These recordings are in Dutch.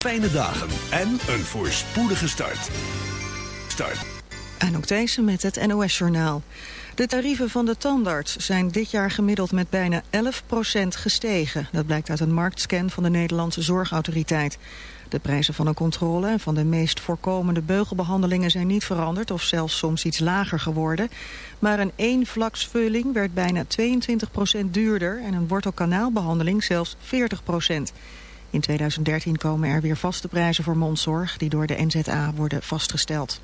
Fijne dagen en een voorspoedige start. Start. ook deze met het NOS-journaal. De tarieven van de tandarts zijn dit jaar gemiddeld met bijna 11% gestegen. Dat blijkt uit een marktscan van de Nederlandse Zorgautoriteit. De prijzen van een controle en van de meest voorkomende beugelbehandelingen zijn niet veranderd of zelfs soms iets lager geworden. Maar een eenvlaksvulling werd bijna 22% duurder en een wortelkanaalbehandeling zelfs 40 in 2013 komen er weer vaste prijzen voor mondzorg die door de NZA worden vastgesteld.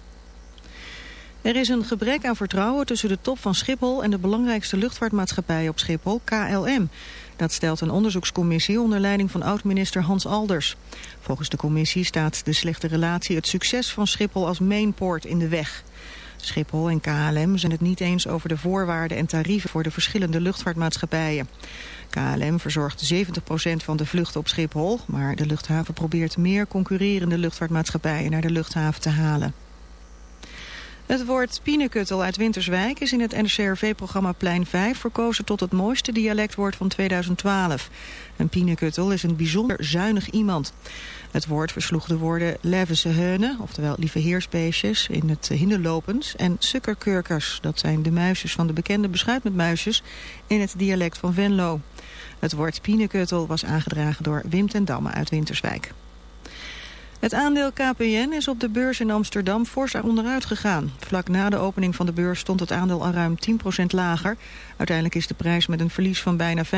Er is een gebrek aan vertrouwen tussen de top van Schiphol en de belangrijkste luchtvaartmaatschappij op Schiphol, KLM. Dat stelt een onderzoekscommissie onder leiding van oud-minister Hans Alders. Volgens de commissie staat de slechte relatie het succes van Schiphol als mainport in de weg. Schiphol en KLM zijn het niet eens over de voorwaarden en tarieven voor de verschillende luchtvaartmaatschappijen. KLM verzorgt 70% van de vluchten op Schiphol, maar de luchthaven probeert meer concurrerende luchtvaartmaatschappijen naar de luchthaven te halen. Het woord pienekuttel uit Winterswijk is in het NCRV-programma Plein 5 verkozen tot het mooiste dialectwoord van 2012. Een pienekuttel is een bijzonder zuinig iemand. Het woord versloeg de woorden levese heunen, oftewel lieve heersbeestjes, in het hinderlopens en sukkerkurkers. Dat zijn de muisjes van de bekende beschuit met muisjes in het dialect van Venlo. Het woord pienekuttel was aangedragen door Wim ten Damme uit Winterswijk. Het aandeel KPN is op de beurs in Amsterdam fors onderuit gegaan. Vlak na de opening van de beurs stond het aandeel al ruim 10% lager. Uiteindelijk is de prijs met een verlies van bijna 15%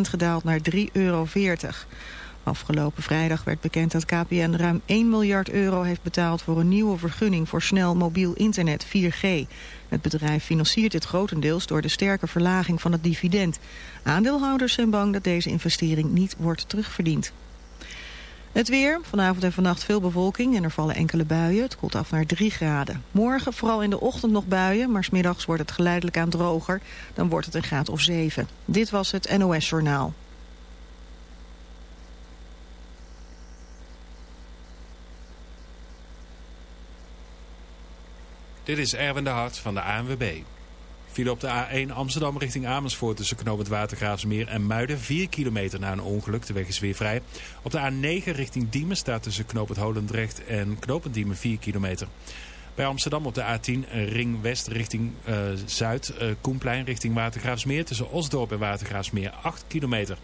gedaald naar 3,40 euro. Afgelopen vrijdag werd bekend dat KPN ruim 1 miljard euro heeft betaald voor een nieuwe vergunning voor snel mobiel internet 4G. Het bedrijf financiert dit grotendeels door de sterke verlaging van het dividend. Aandeelhouders zijn bang dat deze investering niet wordt terugverdiend. Het weer, vanavond en vannacht veel bewolking en er vallen enkele buien. Het koelt af naar 3 graden. Morgen vooral in de ochtend nog buien, maar smiddags wordt het geleidelijk aan droger. Dan wordt het een graad of 7. Dit was het NOS Journaal. Dit is Erwin de Hart van de ANWB. Viel op de A1 Amsterdam richting Amersfoort tussen knooppunt Watergraafsmeer en Muiden. 4 kilometer na een ongeluk. De weg is weer vrij. Op de A9 richting Diemen staat tussen knooppunt Holendrecht en knooppunt Diemen 4 kilometer. Bij Amsterdam op de A10 ring west richting uh, zuid. Uh, Koenplein richting Watergraafsmeer tussen Osdorp en Watergraafsmeer 8 kilometer.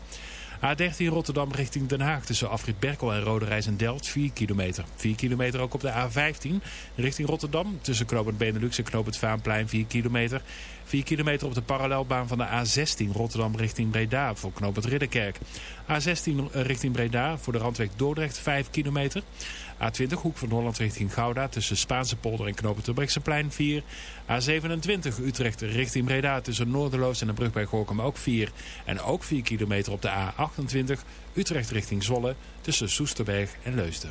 A13 Rotterdam richting Den Haag tussen Afrit Berkel en Roderijs en Delft 4 kilometer. 4 kilometer ook op de A15 richting Rotterdam tussen Knoopend Benelux en Knoopend Vaanplein 4 kilometer. 4 kilometer op de parallelbaan van de A16 Rotterdam richting Breda voor knooppunt Ridderkerk. A16 richting Breda voor de randweg Dordrecht 5 kilometer. A20 Hoek van Holland richting Gouda tussen Spaanse polder en knooppunt Terbrechtseplein 4. A27 Utrecht richting Breda tussen Noorderloos en de brug bij Gorkum ook 4. En ook 4 kilometer op de A28 Utrecht richting Zwolle tussen Soesterberg en Leusden.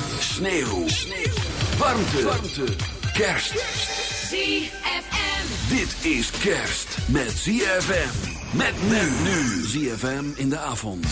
Sneeuw. Warmte. Warmte. Kerst. ZFM. Dit is kerst met ZFM. Met men nu. ZFM in de avond.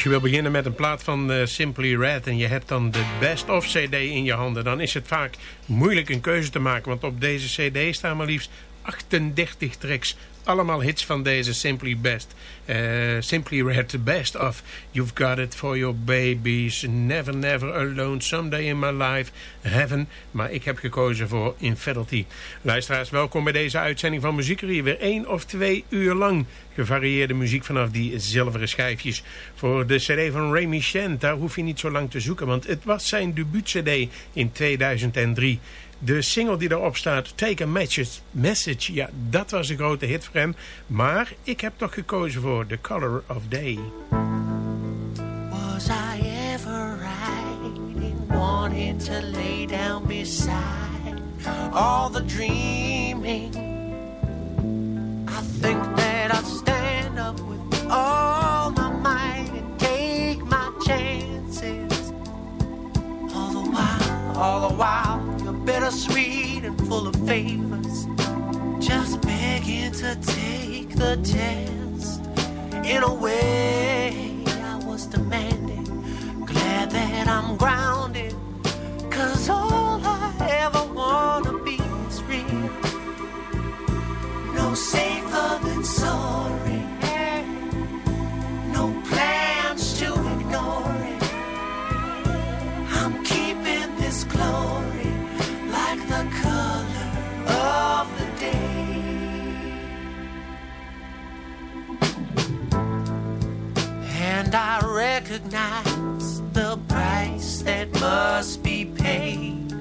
Als je wil beginnen met een plaat van eh, Simply Red... en je hebt dan de Best of CD in je handen... dan is het vaak moeilijk een keuze te maken. Want op deze CD staan maar liefst 38 tracks allemaal hits van deze Simply Best. eh, Simply Red, the best of You've Got It For Your Babies, Never Never Alone, Someday in My Life, Heaven. Maar ik heb gekozen voor Infidelity. Luisteraars, welkom bij deze uitzending van Muziekerie. Weer één of twee uur lang gevarieerde muziek vanaf die zilveren schijfjes. Voor de cd van Ray Shant, daar hoef je niet zo lang te zoeken, want het was zijn debuut-cd in 2003. De single die daarop staat, Take a Message, ja, dat was een grote hit voor hem. Maar ik heb toch gekozen voor The Color of Day. Was I ever right in wanting to lay down beside all the dreaming? I think that I'll stand up with all my might and take my chances. All the while, all the while, bittersweet and full of favors. Just begging to take the test. In a way, I was demanding. Glad that I'm grounded. Cause all I ever wanna be is real. No safer than sorry. Recognize the price that must be paid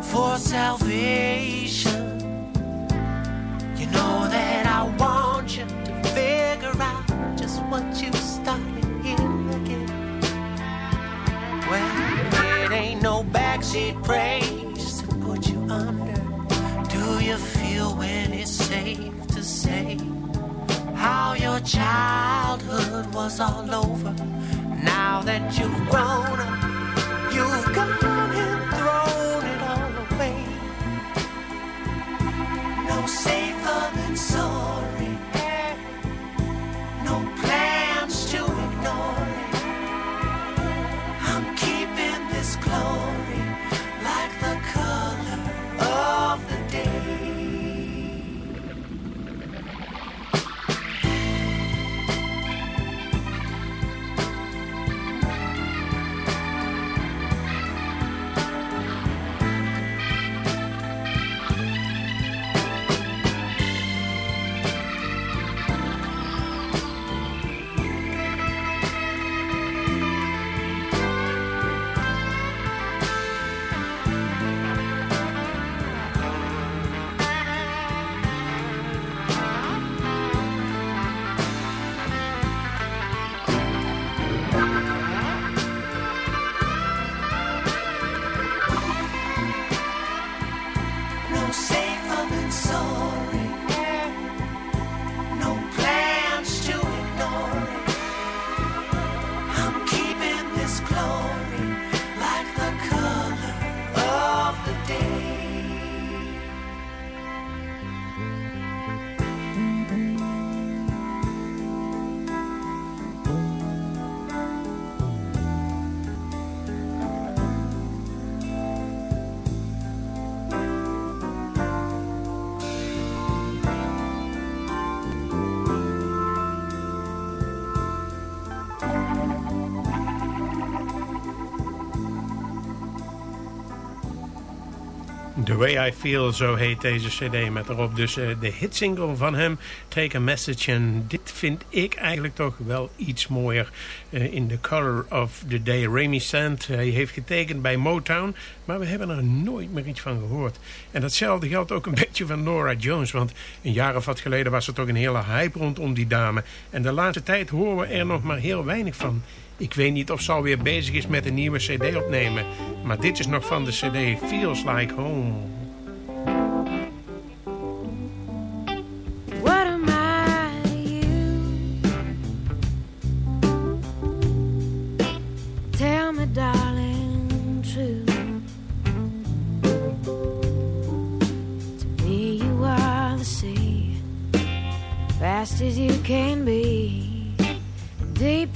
for salvation. You know that I want you to figure out just what you started here again. Well, it ain't no backseat praise to put you under. Do you feel when it's safe to say how your childhood was all over? Now that you've grown up, you've gone and thrown it all away. No safer than sorry. Way I Feel, zo heet deze cd. Met erop dus eh, de hitsingle van hem, Take a Message. En dit vind ik eigenlijk toch wel iets mooier eh, in The Color of the Day. Remy Sant, hij heeft getekend bij Motown, maar we hebben er nooit meer iets van gehoord. En datzelfde geldt ook een beetje van Nora Jones. Want een jaar of wat geleden was er toch een hele hype rondom die dame. En de laatste tijd horen we er nog maar heel weinig van. Ik weet niet of ze alweer bezig is met een nieuwe cd opnemen. Maar dit is nog van de cd Feels Like Home.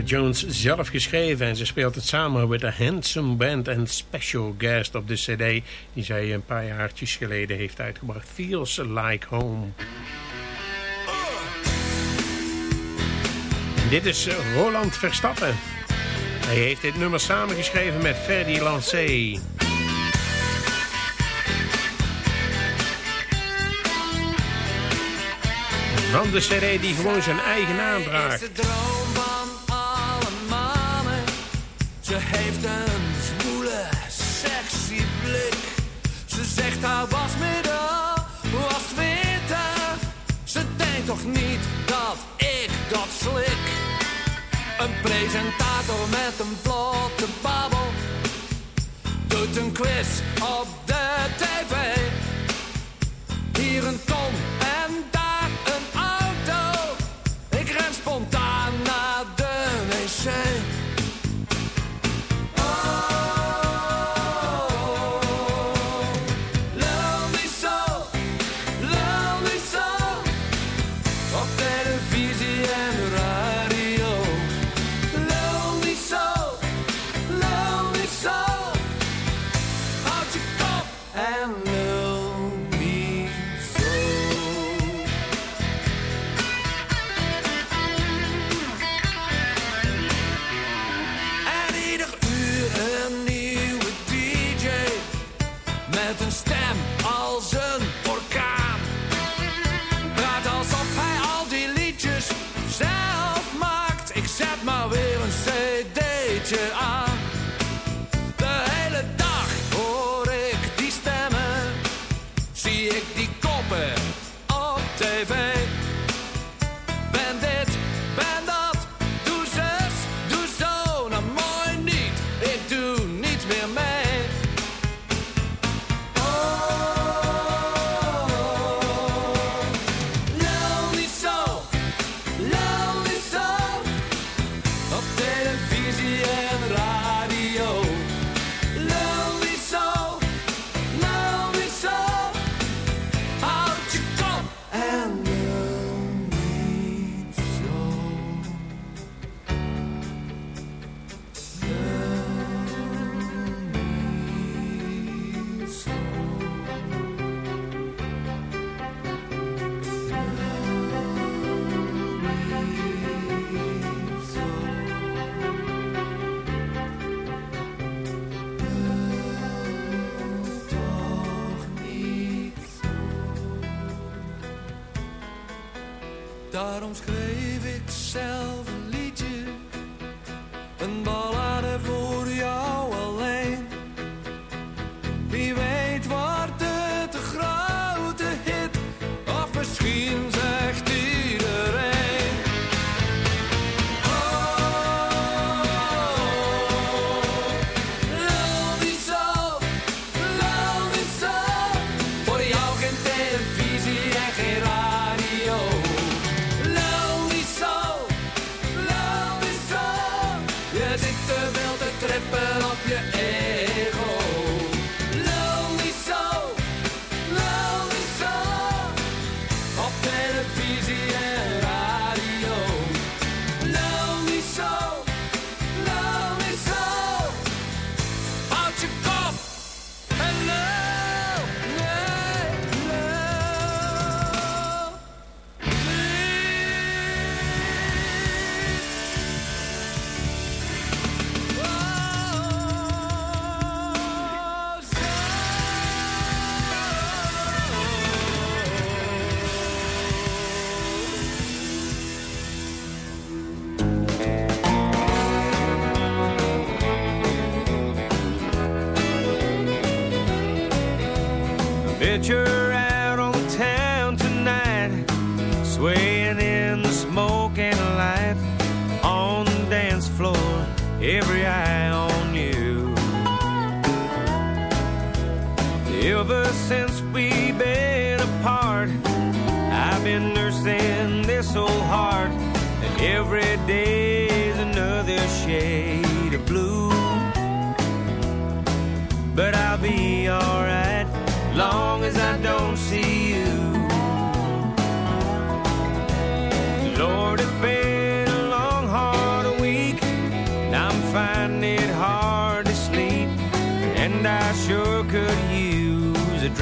Jones zelf geschreven en ze speelt het samen met een handsome band en special guest op de cd die zij een paar jaartjes geleden heeft uitgebracht. Feels Like Home. Dit is eh, Roland Verstappen. Hij heeft dit nummer samengeschreven met Ferdi Lancé. Van de cd die gewoon zijn eigen naam draagt. heeft een smoele, sexy blik. Ze zegt haar wasmiddag was winter. Ze denkt toch niet dat ik dat slik. Een presentator met een vlotte babbel. Doet een quiz op de tv. Hier een ton. Vive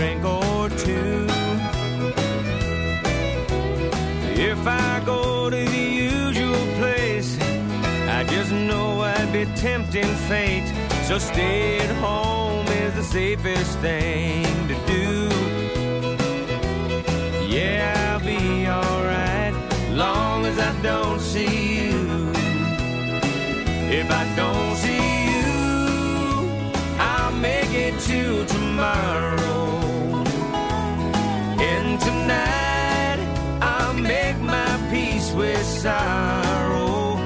drink or two. If I go to the usual place, I just know I'd be tempting fate. So stay at home is the safest thing to do. Yeah, I'll be alright long as I don't see you. If I don't see you, I'll make it to tomorrow. Tonight, I'll make my peace with sorrow.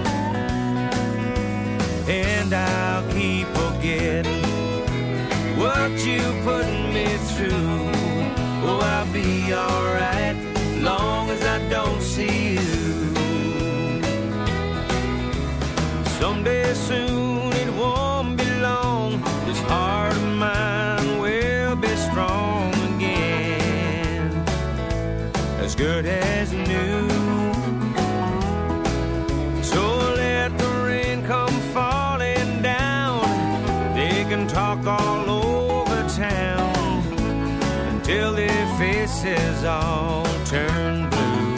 And I'll keep forgetting what you put me through. Oh, I'll be alright long as I don't see you. Someday soon good as new. So let the rain come falling down. They can talk all over town until their faces all turn blue.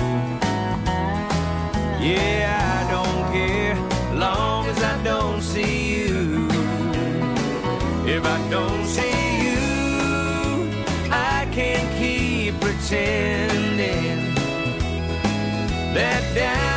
Yeah, I don't care long as I don't see you. If I don't see you, I can't keep pretending let down.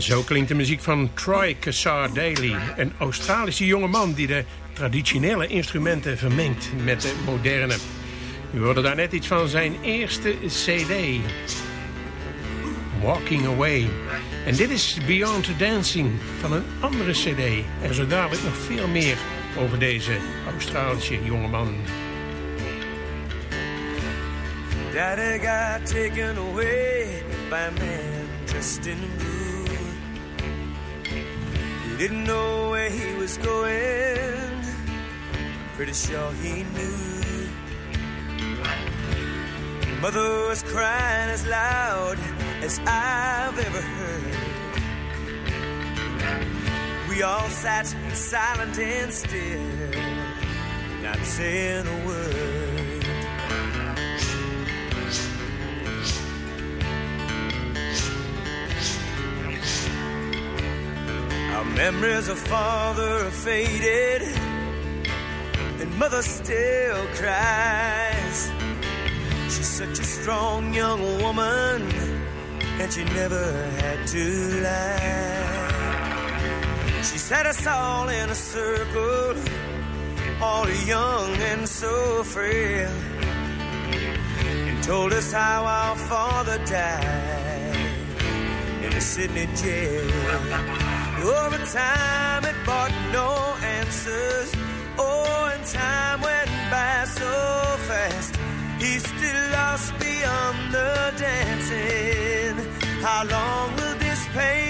Zo klinkt de muziek van Troy Cassar Daly. Een Australische jongeman die de traditionele instrumenten vermengt met de moderne. U hoorde daar net iets van zijn eerste cd. Walking Away. En dit is Beyond Dancing van een andere cd. En zo dadelijk nog veel meer over deze Australische jongeman. Daddy got taken away by man. He didn't know where he was going. Pretty sure he knew. Mother was crying as loud as I've ever heard. We all sat silent and still, not saying a word. Memories of father are faded, and mother still cries. She's such a strong young woman, and she never had to lie. She set us all in a circle, all young and so frail, and told us how our father died in a Sydney jail. Over time, it brought no answers. Oh, and time went by so fast. He's still lost beyond the dancing. How long will this pain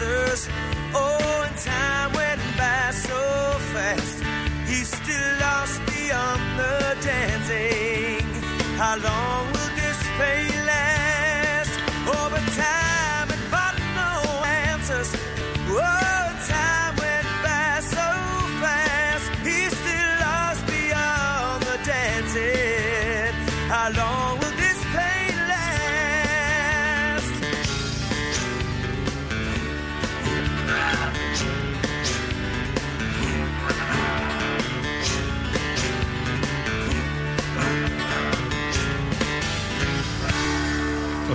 answers. Oh, and time went by so fast. He's still lost beyond the dancing. How long will this pain last? Oh, Over time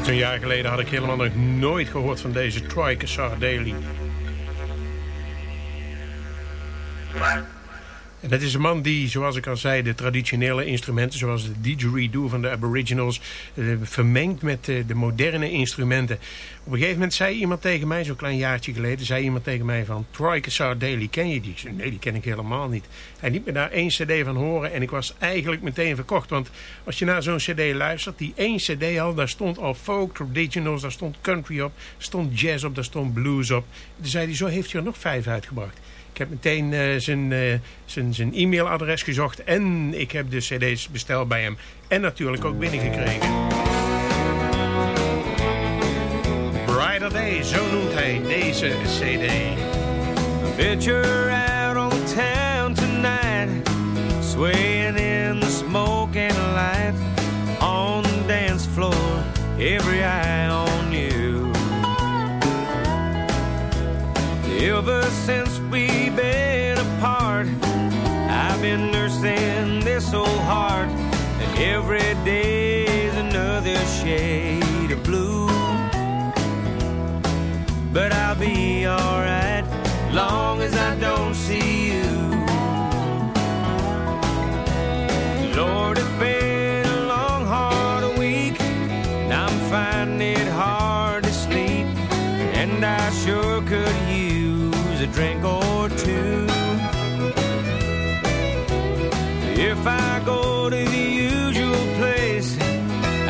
een jaar geleden had ik helemaal nog nooit gehoord van deze Troy Cassar Daly. En dat is een man die, zoals ik al zei, de traditionele instrumenten... zoals de didgeridoo van de aboriginals... eh, vermengt met eh, de moderne instrumenten. Op een gegeven moment zei iemand tegen mij, zo'n klein jaartje geleden... zei iemand tegen mij van, Troy Cassar Daly, ken je die? Nee, die ken ik helemaal niet. Hij liet me daar één cd van horen en ik was eigenlijk meteen verkocht. Want als je naar zo'n cd luistert, die één cd al... daar stond al folk, traditionals, daar stond country op... stond jazz op, daar stond blues op. Toen zei hij, zo heeft hij er nog vijf uitgebracht. Ik heb meteen eh, zijn, eh, zijn, e-mailadres gezocht en ik heb de cd's besteld bij hem. En natuurlijk ook binnengekregen. Brighter Day, zo noemt hij deze cd. Picture out on town tonight, swaying in the smoke and light. On the dance floor, every eye on Ever since we've been apart, I've been nursing this old heart, and every day's another shade of blue. But I'll be alright long as I don't drink or two. If I go to the usual place,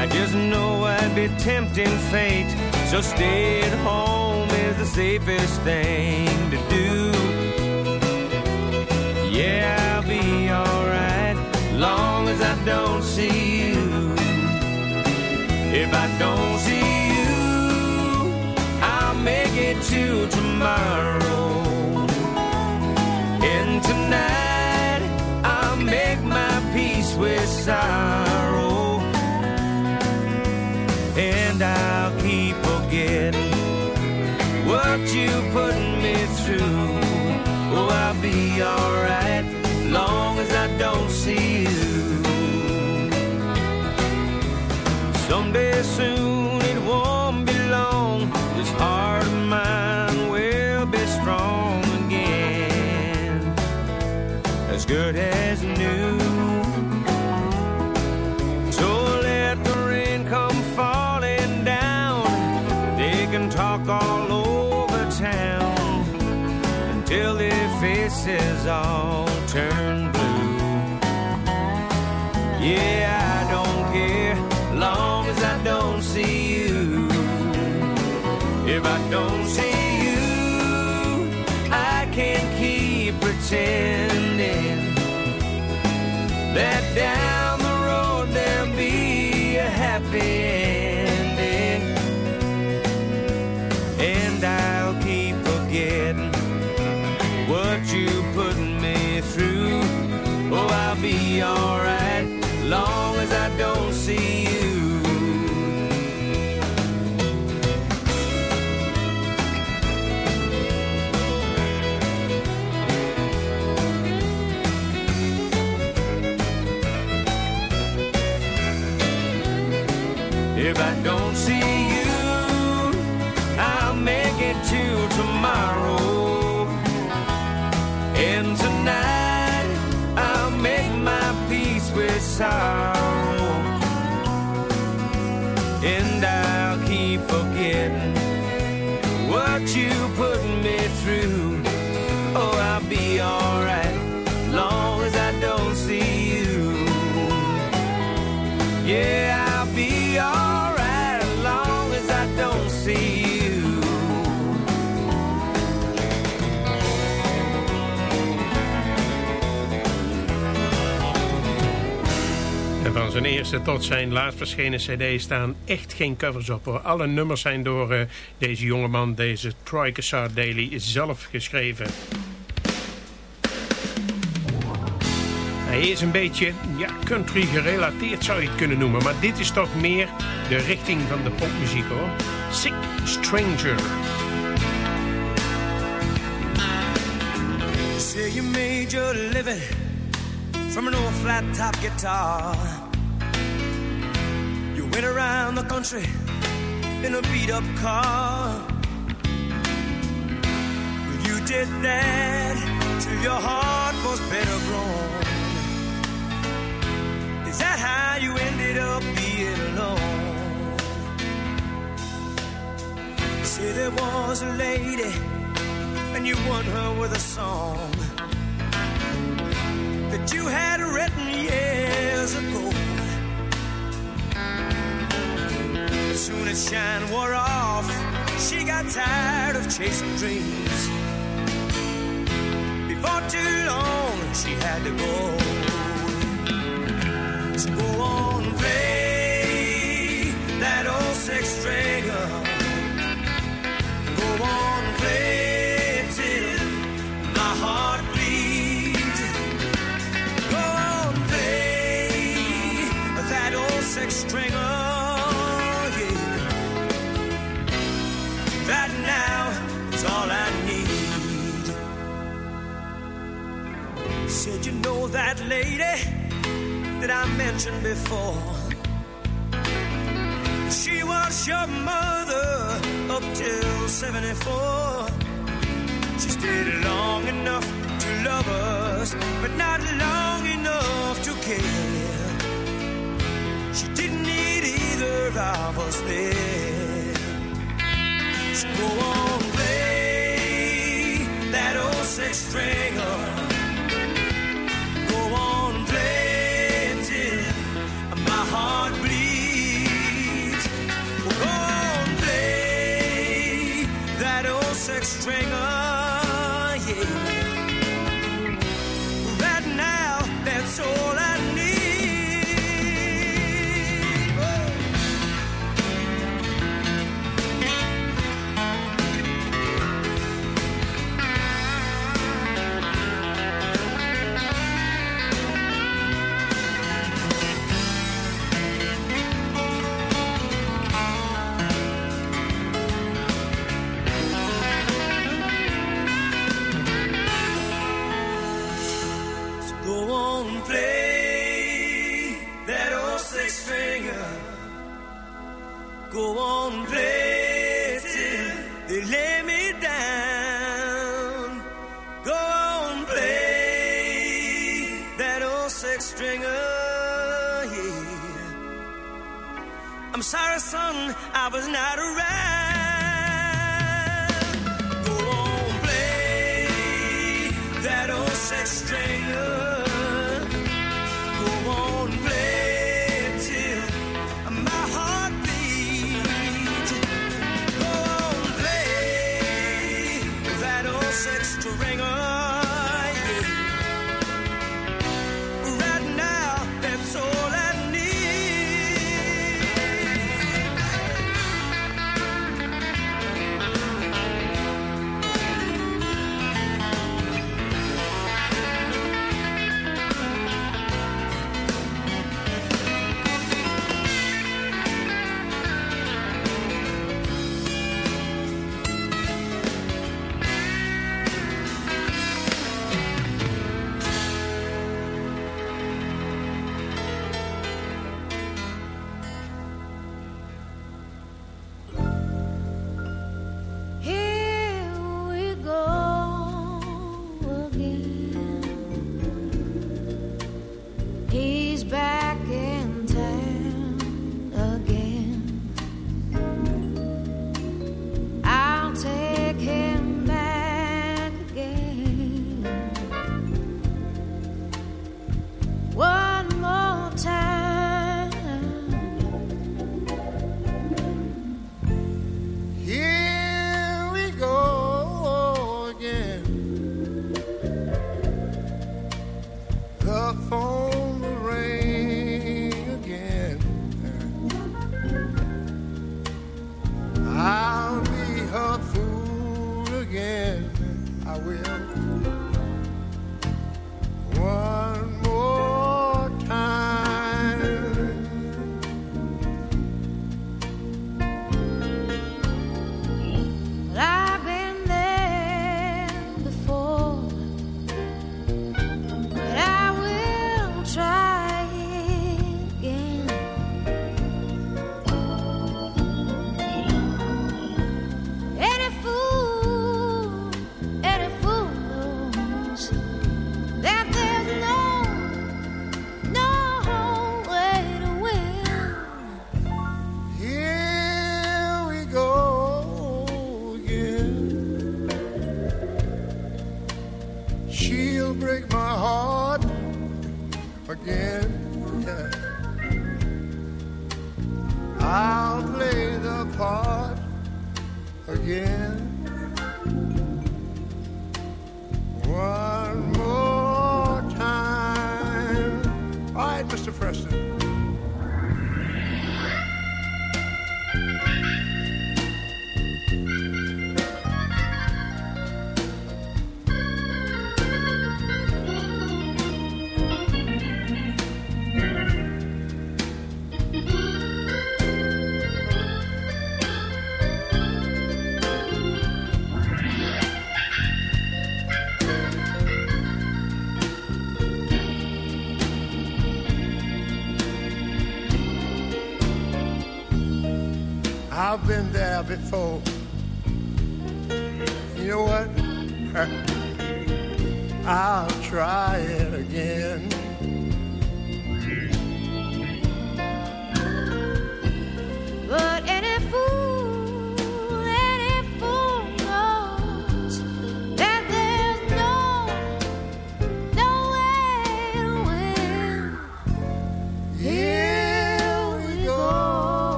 I just know I'd be tempting fate. So stay at home is the safest thing to do. Yeah, I'll be alright, long as I don't see you. If I don't see you, I'll make it to tomorrow. With sorrow. And I'll keep forgetting what you put me through. Oh, I'll be alright, long as I don't see you. Someday soon faces all turn blue. Yeah, I don't care, long as I don't see you. If I don't see you, I can't keep pretending that down sorrow. And I'll keep forgetting what you put me through. En van zijn eerste tot zijn laatst verschenen cd staan echt geen covers op. hoor. Alle nummers zijn door eh, deze jongeman, deze Troy Cassar Daly, zelf geschreven. Hij is een beetje ja, country gerelateerd zou je het kunnen noemen. Maar dit is toch meer de richting van de popmuziek hoor. Sick Stranger. Say you made your living from an old flat top guitar. Went around the country in a beat up car. You did that till your heart was better grown. Is that how you ended up being alone? Say there was a lady and you won her with a song that you had written years ago. Soon as shine wore off, she got tired of chasing dreams. Before too long, she had to go. So go on, that lady that I mentioned before. She was your mother up till 74. She stayed long enough to love us, but not long enough to care. She didn't need either of us there. So go on, play that old six stringer. I'll play the part again. What? I've been there before. You know what? I'll try it again. But any fool.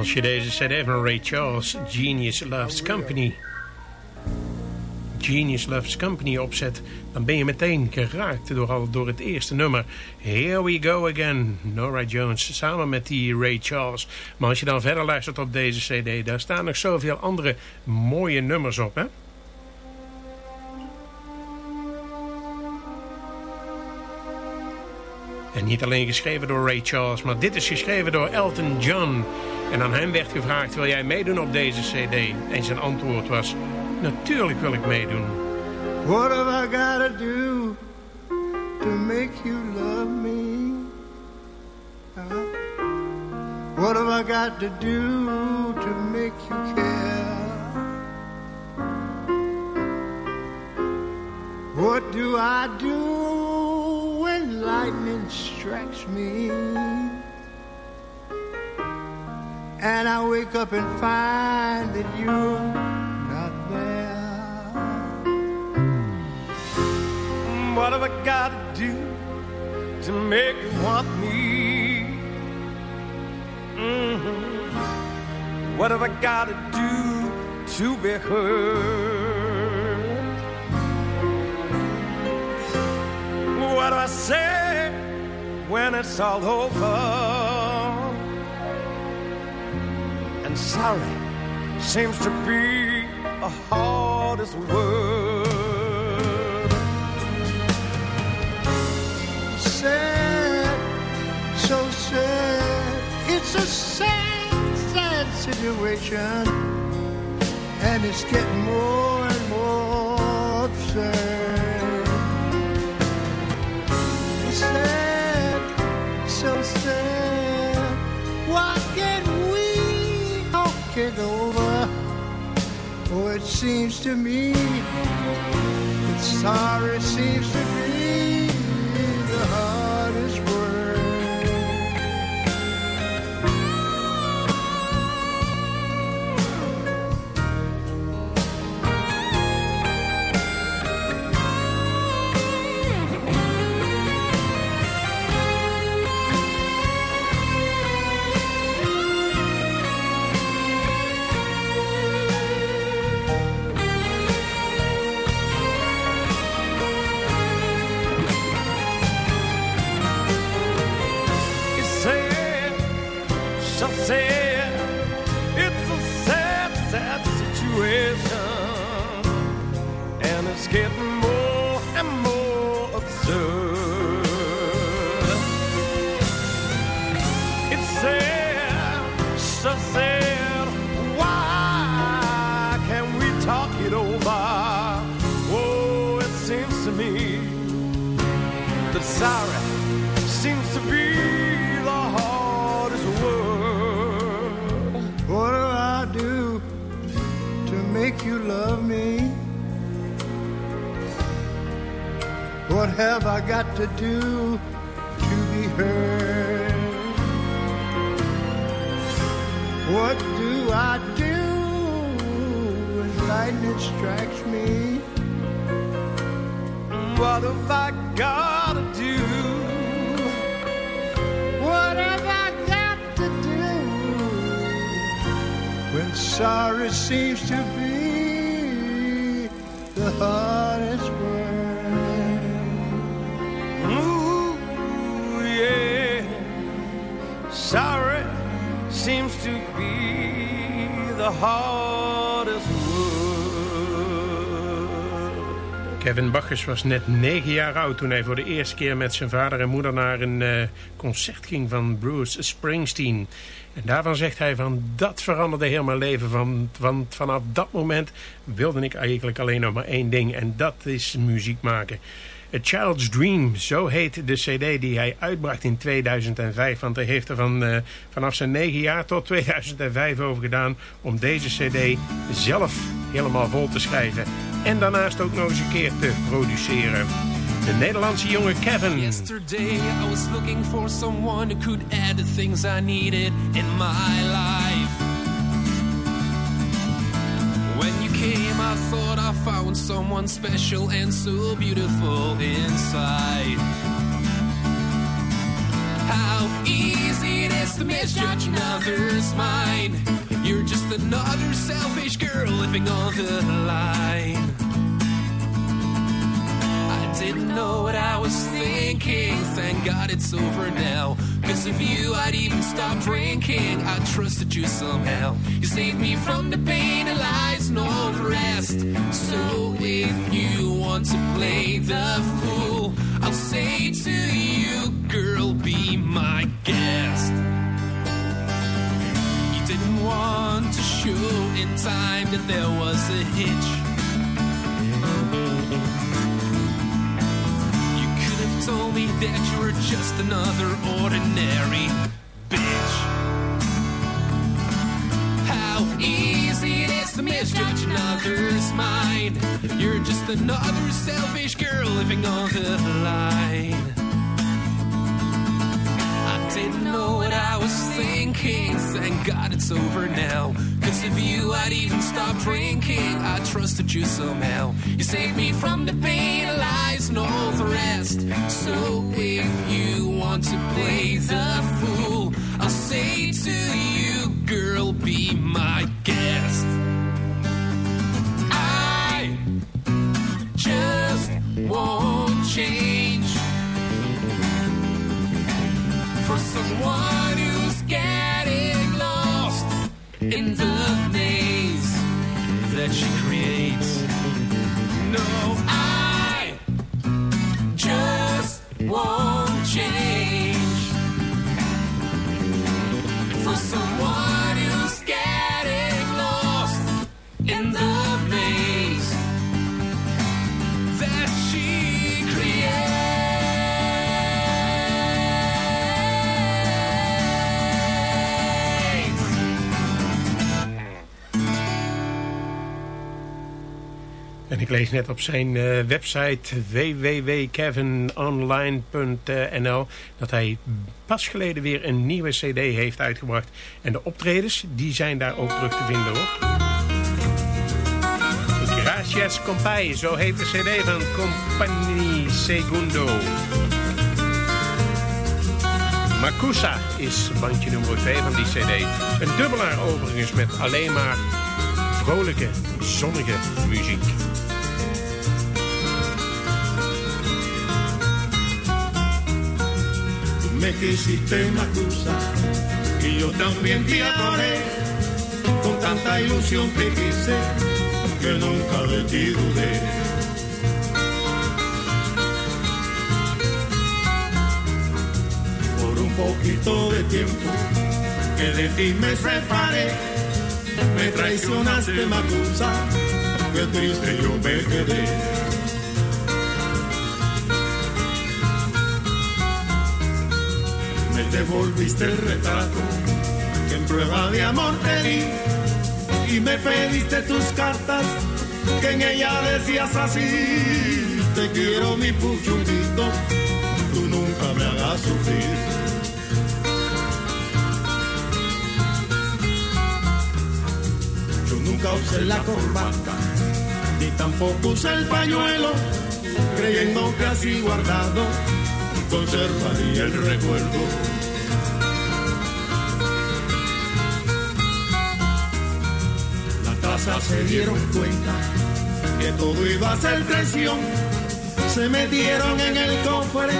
Als je deze cd van Ray Charles, Genius Loves Company... Genius Loves Company opzet... dan ben je meteen geraakt door, al, door het eerste nummer. Here we go again, Nora Jones, samen met die Ray Charles. Maar als je dan verder luistert op deze cd... daar staan nog zoveel andere mooie nummers op, hè? En niet alleen geschreven door Ray Charles, maar dit is geschreven door Elton John. En aan hem werd gevraagd, wil jij meedoen op deze cd? En zijn antwoord was, natuurlijk wil ik meedoen. What have I gotta do to make you love me? What have I got to do to make you care? What do I do when lightning strikes me? And I wake up and find that you're not there. What have I got to do to make you want me? Mhm. What have I got to do to be heard? What do I say when it's all over? Sorry seems to be the hardest word. Sad, so sad. It's a sad, sad situation. And it's getting more and more absurd. Sad, so sad. It over? Oh, it seems to me that sorry seems to have I got to do to be heard? What do I do when lightning strikes me? What have I got to do? What have I got to do when sorry seems to be the hardest word? Sorry seems to be the hardest. Kevin Bacchus was net negen jaar oud toen hij voor de eerste keer met zijn vader en moeder naar een eh, concert ging van Bruce Springsteen. En daarvan zegt hij van dat veranderde heel mijn leven. Van, want vanaf dat moment wilde ik eigenlijk alleen nog maar één ding en dat is muziek maken. A Child's Dream, zo heet de cd die hij uitbracht in 2005. Want hij heeft er van, eh, vanaf zijn negen jaar tot 2005 over gedaan... om deze cd zelf helemaal vol te schrijven. En daarnaast ook nog eens een keer te produceren. De Nederlandse jongen Kevin. Yesterday I was looking for someone who could add the things I needed in my life. When you came, I thought I found someone special and so beautiful inside. How easy it is to misjudge another's mind. You're just another selfish girl living on the line. Didn't know what I was thinking. Thank God it's over now. Cause of you, I'd even stop drinking. I trusted you somehow. You saved me from the pain and lies and all the rest. So if you want to play the fool, I'll say to you, girl, be my guest. You didn't want to show in time that there was a hitch. Me that you were just another ordinary bitch. How easy it is to misjudge another's mind. You're just another selfish girl living on the line. I didn't know what I was thinking. Thank God it's over now. Cause of you, I'd even stop drinking. I trusted you somehow. You saved me from the pain, lies, and all the rest. So if you want to play the fool, I'll say to you, girl, be my guest. I just won't change for someone that she creates. No, I just won't Ik lees net op zijn eh, website www.kevinonline.nl dat hij pas geleden weer een nieuwe cd heeft uitgebracht. En de optredens, die zijn daar ook terug te vinden hoor. Gracias Compay, zo heet de cd van Compagnie Segundo. Makusa is bandje nummer 2 van die cd. Een dubbelaar overigens met alleen maar vrolijke, zonnige muziek. Me quisiste Macusa y yo también te adoré. Con tanta ilusión te quise que nunca de ti dudé. Por un poquito de tiempo que de ti me separé, me traicionaste Macusa, que triste yo me quedé. Me devolviste el retrato que en prueba de amor te di y me pediste tus cartas que en ella decías así te quiero mi puchunguito tú nunca me hagas sufrir yo nunca usé la corbata ni tampoco usé el pañuelo creyendo que así guardado conservaría el recuerdo. Se dieron cuenta que todo iba a ser traición. Se metieron en el cofre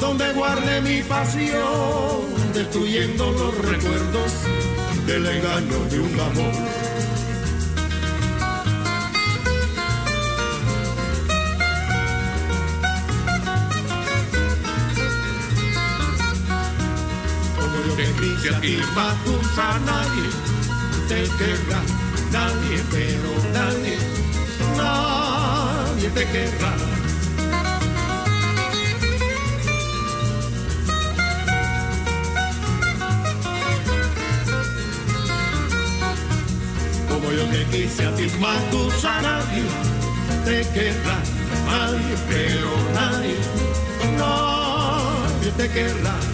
donde guardé mi pasión, destruyendo los recuerdos del engaño de un amor. que a ti Macusa nadie te querrá, nadie, pero nadie, nadie te querrá. Como yo que quise a ti Macusa nadie te querrá, nadie, pero nadie, nadie te querrá.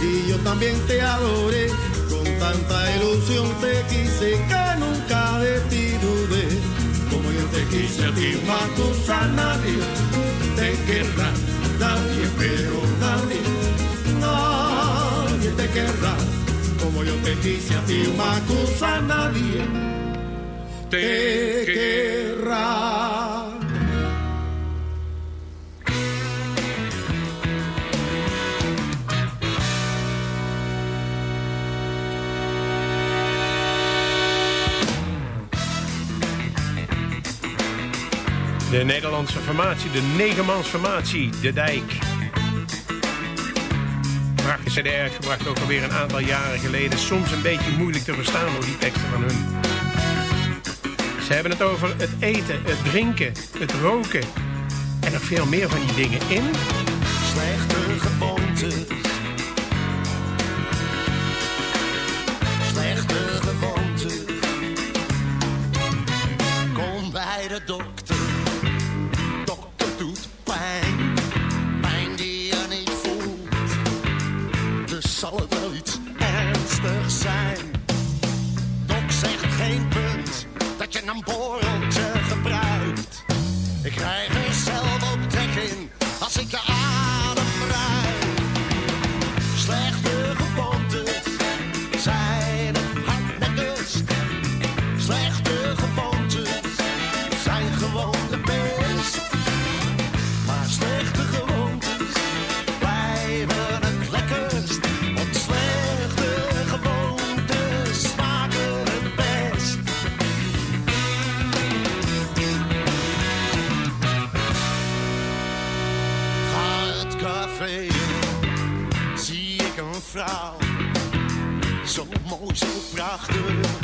y yo también te adoré. Con tanta ilusión te quise que nunca de ti dudé. Como yo te quise a ti, Macusa, nadie te querrá, nadie, pero nadie, nadie te querrá. Como yo te quise a ti, Macusa, nadie te querrá. De Nederlandse formatie, de negenmansformatie, De Dijk. Prachtige CD uitgebracht, ook alweer een aantal jaren geleden. Soms een beetje moeilijk te verstaan door die teksten van hun. Ze hebben het over het eten, het drinken, het roken en nog veel meer van die dingen in. Slechte gewoonten, Slechte gewoonten. Kom bij de dokter. Schachtel.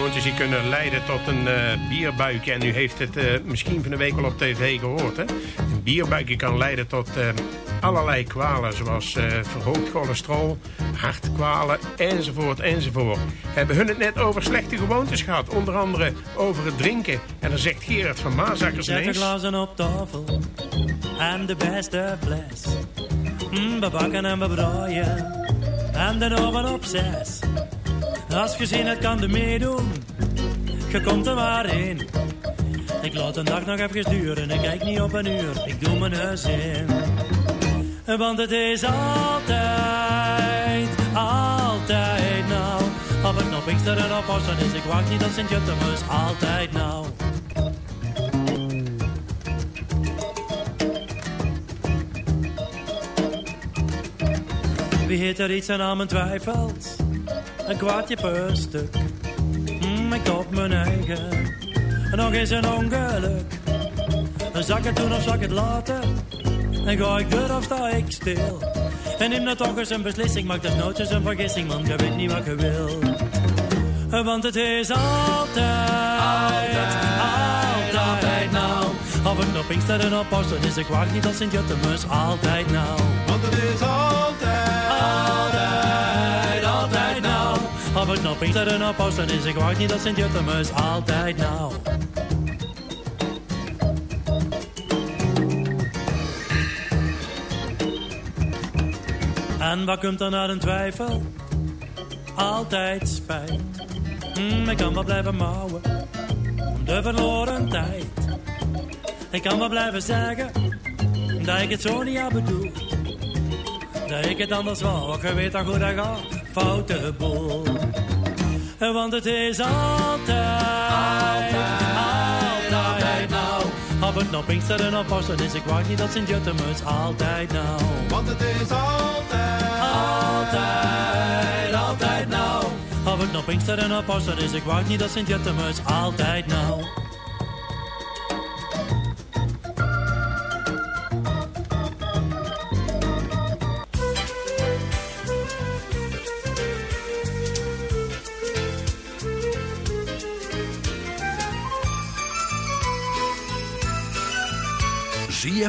Gewoontes die kunnen leiden tot een eh, bierbuikje. En u heeft het eh, misschien van de week al op tv gehoord. Hè? Een bierbuikje kan leiden tot eh, allerlei kwalen. Zoals verhoogd cholesterol, hartkwalen enzovoort enzovoort. Hebben hun het net over slechte gewoontes gehad. Onder andere over het drinken. En dan zegt Gerard van Maasakkers Zet de ineens... glazen op tafel en de beste fles. Mm, we bakken en we braaien en de oven op zes. Als je zin hebt, kan de meedoen. Je komt er maar in. Ik laat een dag nog even duren. Ik kijk niet op een uur. Ik doe mijn zin. Want het is altijd, altijd nou. Of het nou Pinkster en op Pasen is. Ik wacht niet op Sint-Jutemus. Altijd nou. Wie heeft er iets aan aan mijn twijfels? Een kwartje per stuk. Mm, ik op mijn eigen. Nog eens een ongeluk. Een zak het doen of zak het laten? En ga ik door of sta ik stil? En neem nou toch eens een beslissing. Maak dus nooit eens een vergissing, man. Je weet niet wat je wil. Want het is altijd, altijd, altijd nou. Of het nou Pinkster en op Pasen is, ik wacht niet als Sint-Jutemus. Altijd nou. Want het is altijd, Het nou Pinkster en Pasen is, ik wacht niet als Sint-Jutemus. Altijd nou. En wat komt er naar een twijfel? Altijd spijt. Mm, ik kan wel blijven mouwen om de verloren tijd. Ik kan wel blijven zeggen dat ik het zo niet had bedoeld. Dat ik het anders wou, je weet dan goed dat gaat. Foute boel. Want het is altijd, altijd, altijd nou. Of het nou Pinkster en op Pasen is, ik wacht niet op Sint-Jutemus. Altijd nou. want het is altijd, Altijd, altijd nou. Of het nou Pinkster en op Pasen is, ik wacht niet op Sint-Jutemus. Altijd nou. ZFM.